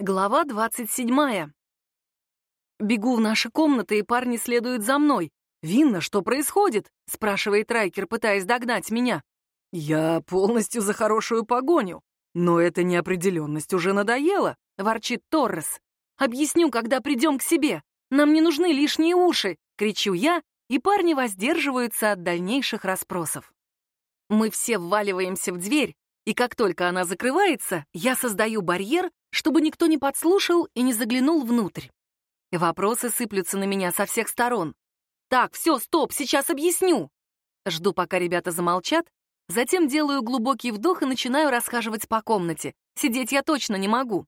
Глава двадцать седьмая. Бегу в наши комнаты, и парни следуют за мной. «Винна, что происходит?» — спрашивает Райкер, пытаясь догнать меня. «Я полностью за хорошую погоню, но эта неопределенность уже надоела», — ворчит Торрес. «Объясню, когда придем к себе. Нам не нужны лишние уши», — кричу я, и парни воздерживаются от дальнейших расспросов. Мы все вваливаемся в дверь, и как только она закрывается, я создаю барьер, чтобы никто не подслушал и не заглянул внутрь. Вопросы сыплются на меня со всех сторон. «Так, все, стоп, сейчас объясню!» Жду, пока ребята замолчат, затем делаю глубокий вдох и начинаю расхаживать по комнате. Сидеть я точно не могу.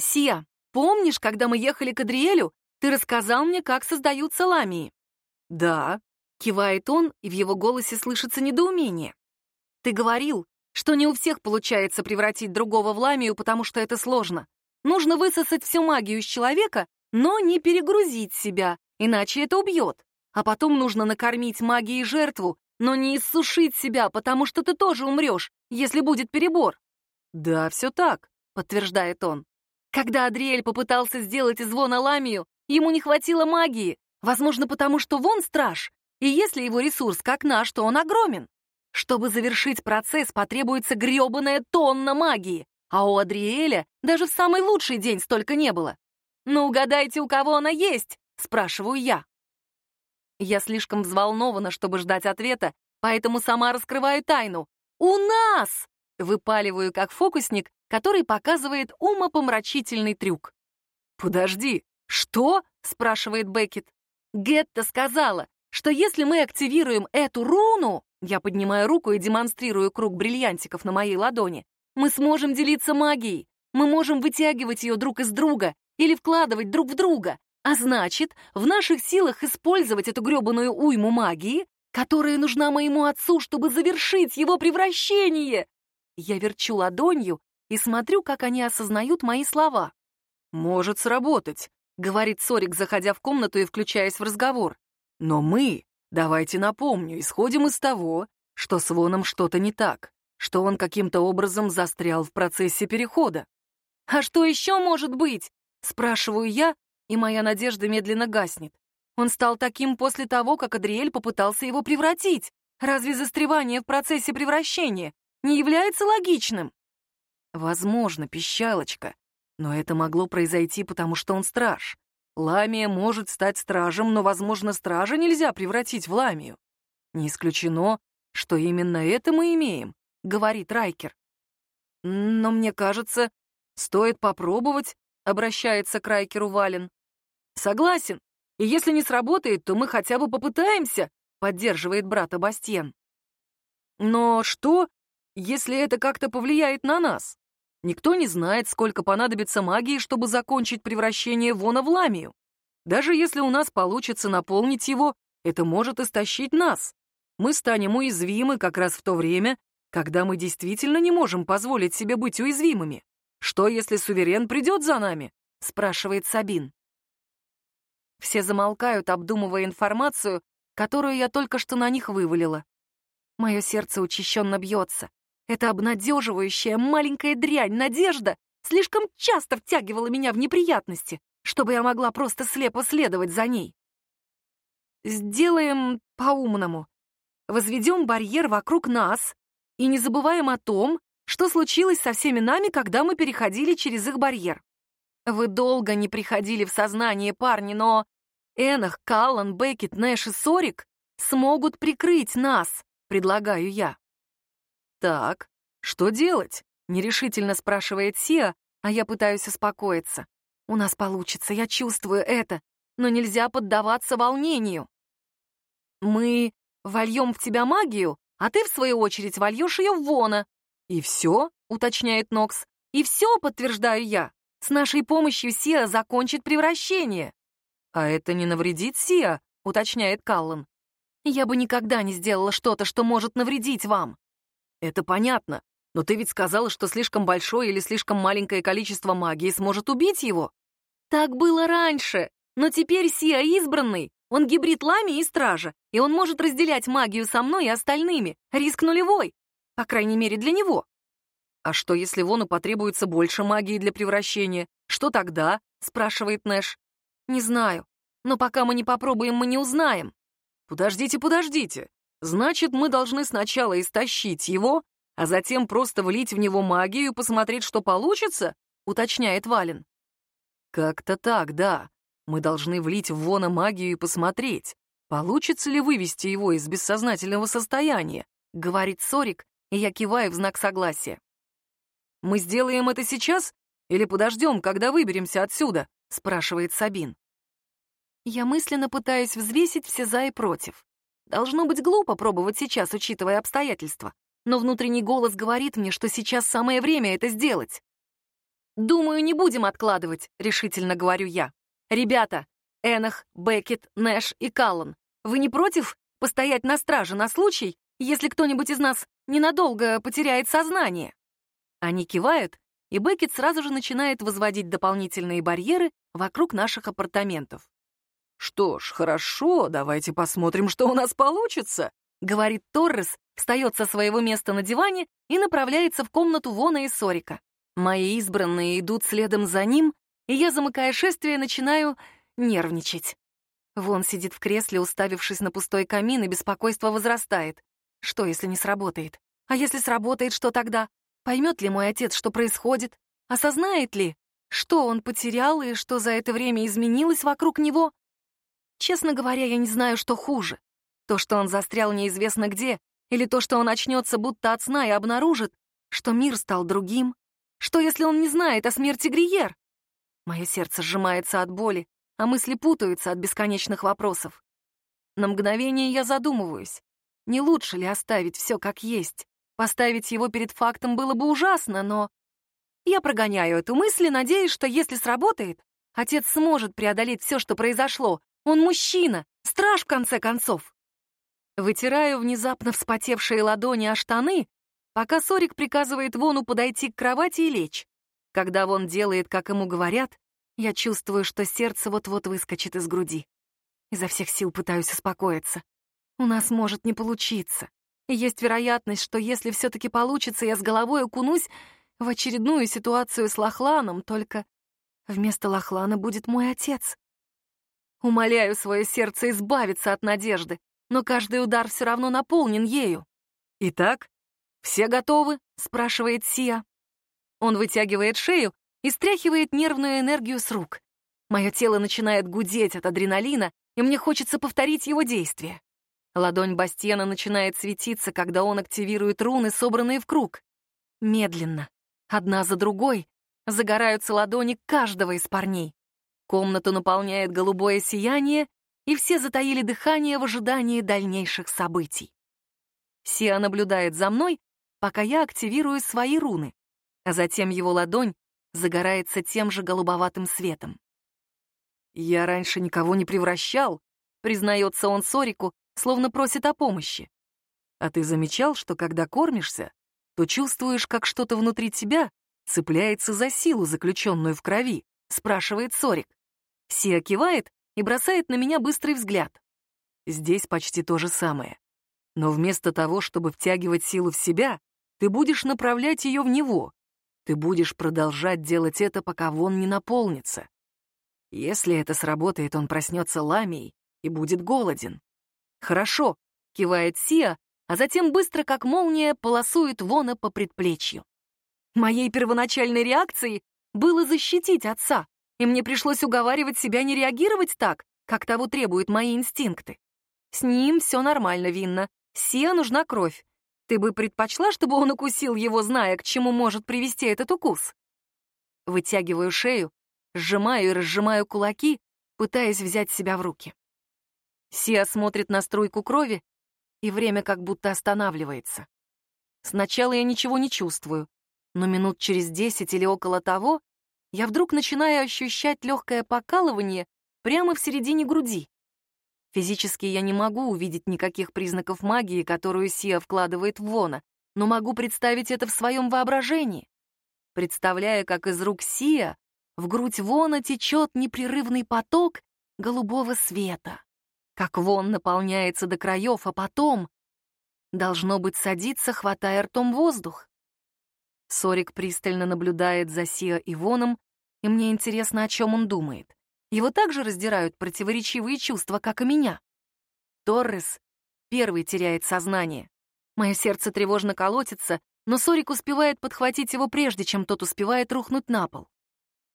«Сия, помнишь, когда мы ехали к Адриэлю, ты рассказал мне, как создаются ламии?» «Да», — кивает он, и в его голосе слышится недоумение. «Ты говорил, что не у всех получается превратить другого в ламию, потому что это сложно. Нужно высосать всю магию из человека, но не перегрузить себя, иначе это убьет. А потом нужно накормить магией жертву, но не иссушить себя, потому что ты тоже умрешь, если будет перебор. «Да, все так», — подтверждает он. Когда Адриэль попытался сделать из Вона ламию, ему не хватило магии, возможно, потому что Вон страж, и если его ресурс как наш, то он огромен. Чтобы завершить процесс, потребуется грёбаная тонна магии, а у Адриэля даже в самый лучший день столько не было. «Ну, угадайте, у кого она есть?» — спрашиваю я. Я слишком взволнована, чтобы ждать ответа, поэтому сама раскрываю тайну. «У нас!» — выпаливаю как фокусник, который показывает умопомрачительный трюк. «Подожди, что?» — спрашивает Беккет. Гетта сказала, что если мы активируем эту руну, я поднимаю руку и демонстрирую круг бриллиантиков на моей ладони. Мы сможем делиться магией. Мы можем вытягивать ее друг из друга или вкладывать друг в друга. А значит, в наших силах использовать эту гребаную уйму магии, которая нужна моему отцу, чтобы завершить его превращение. Я верчу ладонью и смотрю, как они осознают мои слова. «Может сработать», — говорит Сорик, заходя в комнату и включаясь в разговор. «Но мы Давайте напомню, исходим из того, что с Воном что-то не так, что он каким-то образом застрял в процессе перехода. «А что еще может быть?» — спрашиваю я, и моя надежда медленно гаснет. Он стал таким после того, как Адриэль попытался его превратить. Разве застревание в процессе превращения не является логичным? Возможно, пищалочка, но это могло произойти, потому что он страж. Ламия может стать стражем, но, возможно, стража нельзя превратить в ламию. Не исключено, что именно это мы имеем, говорит Райкер. Но мне кажется, стоит попробовать, обращается к Райкеру Вален. Согласен. И если не сработает, то мы хотя бы попытаемся, поддерживает брата Бастьен. Но что, если это как-то повлияет на нас? Никто не знает, сколько понадобится магии, чтобы закончить превращение Вона в ламию. Даже если у нас получится наполнить его, это может истощить нас. Мы станем уязвимы как раз в то время, когда мы действительно не можем позволить себе быть уязвимыми. Что, если суверен придет за нами? спрашивает Сабин. Все замолкают, обдумывая информацию, которую я только что на них вывалила. Мое сердце учащенно бьется. Эта обнадеживающая маленькая дрянь, надежда, слишком часто втягивала меня в неприятности, чтобы я могла просто слепо следовать за ней. Сделаем по-умному. Возведем барьер вокруг нас и не забываем о том, что случилось со всеми нами, когда мы переходили через их барьер. Вы долго не приходили в сознание, парни, но Энах, Каллан, Беккет, Нэш и Сорик смогут прикрыть нас, предлагаю я. «Так, что делать?» — нерешительно спрашивает Сиа, а я пытаюсь успокоиться. «У нас получится, я чувствую это, но нельзя поддаваться волнению». «Мы вольем в тебя магию, а ты, в свою очередь, вольешь ее Вона». «И все?» — уточняет Нокс. «И все», — подтверждаю я. «С нашей помощью Сиа закончит превращение». «А это не навредит Сиа?» — уточняет Каллан. «Я бы никогда не сделала что-то, что может навредить вам». Это понятно, но ты ведь сказала, что слишком большое или слишком маленькое количество магии сможет убить его. Так было раньше, но теперь Сиа избранный. Он гибрид Лами и Стража, и он может разделять магию со мной и остальными. Риск нулевой. По крайней мере, для него. А что, если Вону потребуется больше магии для превращения? Что тогда?» — спрашивает Нэш. «Не знаю. Но пока мы не попробуем, мы не узнаем». «Подождите, подождите. Значит, мы должны сначала истощить его, а затем просто влить в него магию и посмотреть, что получится?» — уточняет Вален. «Как-то так, да. Мы должны влить в Вона магию и посмотреть, получится ли вывести его из бессознательного состояния», — говорит Сорик, и я киваю в знак согласия. «Мы сделаем это сейчас или подождем, когда выберемся отсюда?» — спрашивает Сабин. Я мысленно пытаюсь взвесить все за и против. Должно быть глупо пробовать сейчас, учитывая обстоятельства, но внутренний голос говорит мне, что сейчас самое время это сделать. «Думаю, не будем откладывать», — решительно говорю я. «Ребята, Энах, Беккет, Нэш и Каллан, вы не против постоять на страже на случай, если кто-нибудь из нас ненадолго потеряет сознание?» Они кивают, и Беккет сразу же начинает возводить дополнительные барьеры вокруг наших апартаментов. «Что ж, хорошо, давайте посмотрим, что у нас получится», — говорит Торрес, встает со своего места на диване и направляется в комнату Вона и Сорика. Мои избранные идут следом за ним, и я, замыкая шествие, начинаю нервничать. Вон сидит в кресле, уставившись на пустой камин, и беспокойство возрастает. Что, если не сработает? А если сработает, что тогда? Поймет ли мой отец, что происходит? Осознает ли, что он потерял и что за это время изменилось вокруг него? Честно говоря, я не знаю, что хуже. То, что он застрял неизвестно где, или то, что он очнется будто от сна и обнаружит, что мир стал другим. Что, если он не знает о смерти Гриер? Мое сердце сжимается от боли, а мысли путаются от бесконечных вопросов. На мгновение я задумываюсь, не лучше ли оставить все как есть? Поставить его перед фактом было бы ужасно, но... Я прогоняю эту мысль и надеюсь, что если сработает, отец сможет преодолеть все, что произошло, он мужчина, страж, в конце концов. Вытираю внезапно вспотевшие ладони о штаны, пока Сорик приказывает Вону подойти к кровати и лечь. Когда Вон делает, как ему говорят, я чувствую, что сердце вот-вот выскочит из груди. Изо всех сил пытаюсь успокоиться. У нас может не получиться. И есть вероятность, что если все-таки получится, я с головой окунусь в очередную ситуацию с Лохланом, только вместо Лохлана будет мой отец. Умоляю свое сердце избавиться от надежды, но каждый удар все равно наполнен ею. «Итак, все готовы?» — спрашивает Сия. Он вытягивает шею и стряхивает нервную энергию с рук. Мое тело начинает гудеть от адреналина, и мне хочется повторить его действие. Ладонь Бастиена начинает светиться, когда он активирует руны, собранные в круг. Медленно, одна за другой, загораются ладони каждого из парней. Комнату наполняет голубое сияние, и все затаили дыхание в ожидании дальнейших событий. Сиа наблюдает за мной, пока я активирую свои руны, а затем его ладонь загорается тем же голубоватым светом. «Я раньше никого не превращал», — признается он Сорику, словно просит о помощи. «А ты замечал, что когда кормишься, то чувствуешь, как что-то внутри тебя цепляется за силу, заключенную в крови?» — спрашивает Сорик. Сия кивает и бросает на меня быстрый взгляд. Здесь почти то же самое. Но вместо того, чтобы втягивать силу в себя, ты будешь направлять ее в него. Ты будешь продолжать делать это, пока вон не наполнится. Если это сработает, он проснется ламией и будет голоден. «Хорошо», — кивает Сия, а затем быстро, как молния, полосует Вона по предплечью. Моей первоначальной реакцией было защитить отца, и мне пришлось уговаривать себя не реагировать так, как того требуют мои инстинкты. С ним все нормально, Винна. Сия нужна кровь. Ты бы предпочла, чтобы он укусил его, зная, к чему может привести этот укус? Вытягиваю шею, сжимаю и разжимаю кулаки, пытаясь взять себя в руки. Сия смотрит на струйку крови, и время как будто останавливается. Сначала я ничего не чувствую, но минут через десять или около того я вдруг начинаю ощущать легкое покалывание прямо в середине груди. Физически я не могу увидеть никаких признаков магии, которую Сия вкладывает в Вона, но могу представить это в своем воображении. Представляя, как из рук Сия в грудь Вона течет непрерывный поток голубого света, как Вон наполняется до краев, а потом, должно быть, садится, хватая ртом воздух. Сорик пристально наблюдает за Сиа и Воном, и мне интересно, о чем он думает. Его также раздирают противоречивые чувства, как и меня. Торрес первый теряет сознание. Мое сердце тревожно колотится, но Сорик успевает подхватить его прежде, чем тот успевает рухнуть на пол.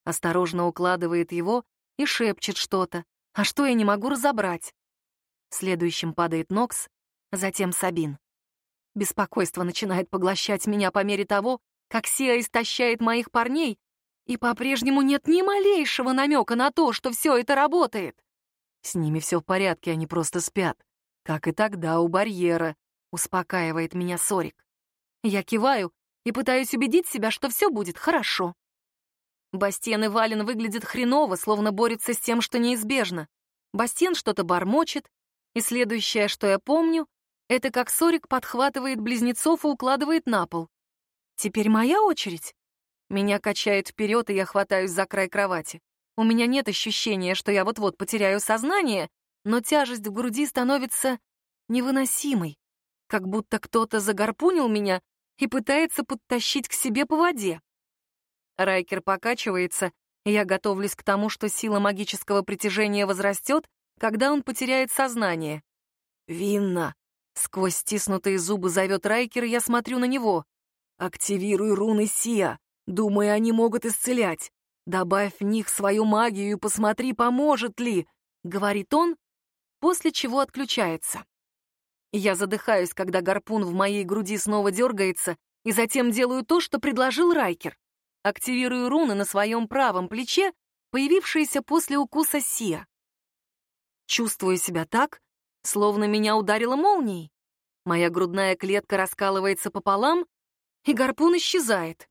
Осторожно укладывает его и шепчет что-то, а что я не могу разобрать. Следующим падает Нокс, затем Сабин. Беспокойство начинает поглощать меня по мере того, как Сия истощает моих парней, и по-прежнему нет ни малейшего намека на то, что все это работает. С ними все в порядке, они просто спят. Как и тогда у барьера, успокаивает меня Сорик. Я киваю и пытаюсь убедить себя, что все будет хорошо. Бастиен и Вален выглядят хреново, словно борются с тем, что неизбежно. Бастиен что-то бормочет, и следующее, что я помню, это как Сорик подхватывает близнецов и укладывает на пол. Теперь моя очередь. Меня качает вперед, и я хватаюсь за край кровати. У меня нет ощущения, что я вот-вот потеряю сознание, но тяжесть в груди становится невыносимой, как будто кто-то загарпунил меня и пытается подтащить к себе по воде. Райкер покачивается, и я готовлюсь к тому, что сила магического притяжения возрастет, когда он потеряет сознание. «Винна!» — сквозь стиснутые зубы зовет Райкер, и я смотрю на него. «Активируй руны Сия. Думаю, они могут исцелять. Добавь в них свою магию и посмотри, поможет ли», — говорит он, после чего отключается. Я задыхаюсь, когда гарпун в моей груди снова дергается, и затем делаю то, что предложил Райкер. Активирую руны на своем правом плече, появившиеся после укуса Сия. Чувствую себя так, словно меня ударило молнией. Моя грудная клетка раскалывается пополам, и гарпун исчезает.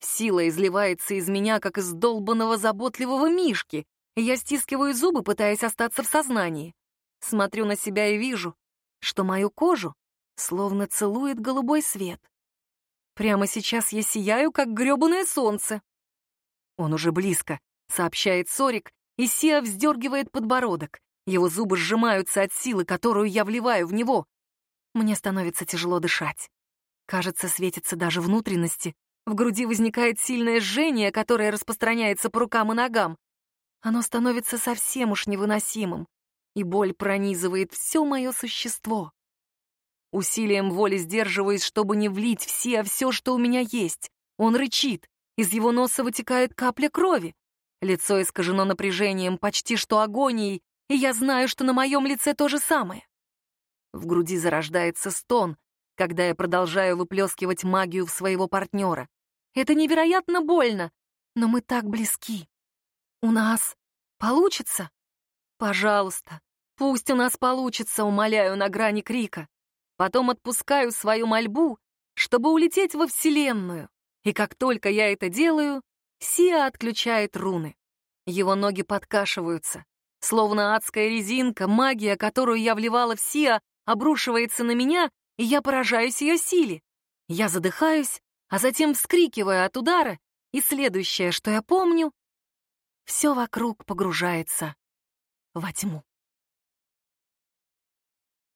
Сила изливается из меня, как из долбанного заботливого мишки, я стискиваю зубы, пытаясь остаться в сознании. Смотрю на себя и вижу, что мою кожу словно целует голубой свет. Прямо сейчас я сияю, как грёбаное солнце. Он уже близко, сообщает Сорик, и Сия вздергивает подбородок. Его зубы сжимаются от силы, которую я вливаю в него. Мне становится тяжело дышать. Кажется, светятся даже внутренности. В груди возникает сильное жжение, которое распространяется по рукам и ногам. Оно становится совсем уж невыносимым, и боль пронизывает все мое существо. Усилием воли сдерживаюсь, чтобы не влить все, все, что у меня есть. Он рычит, из его носа вытекает капля крови. Лицо искажено напряжением, почти что агонией, и я знаю, что на моем лице то же самое. В груди зарождается стон, когда я продолжаю выплескивать магию в своего партнера. Это невероятно больно, но мы так близки. У нас получится? Пожалуйста, пусть у нас получится, умоляю на грани крика. Потом отпускаю свою мольбу, чтобы улететь во Вселенную. И как только я это делаю, Сиа отключает руны. Его ноги подкашиваются. Словно адская резинка, магия, которую я вливала в Сиа, обрушивается на меня, и я поражаюсь ее силе. Я задыхаюсь, а затем вскрикиваю от удара, и следующее, что я помню, все вокруг погружается во тьму.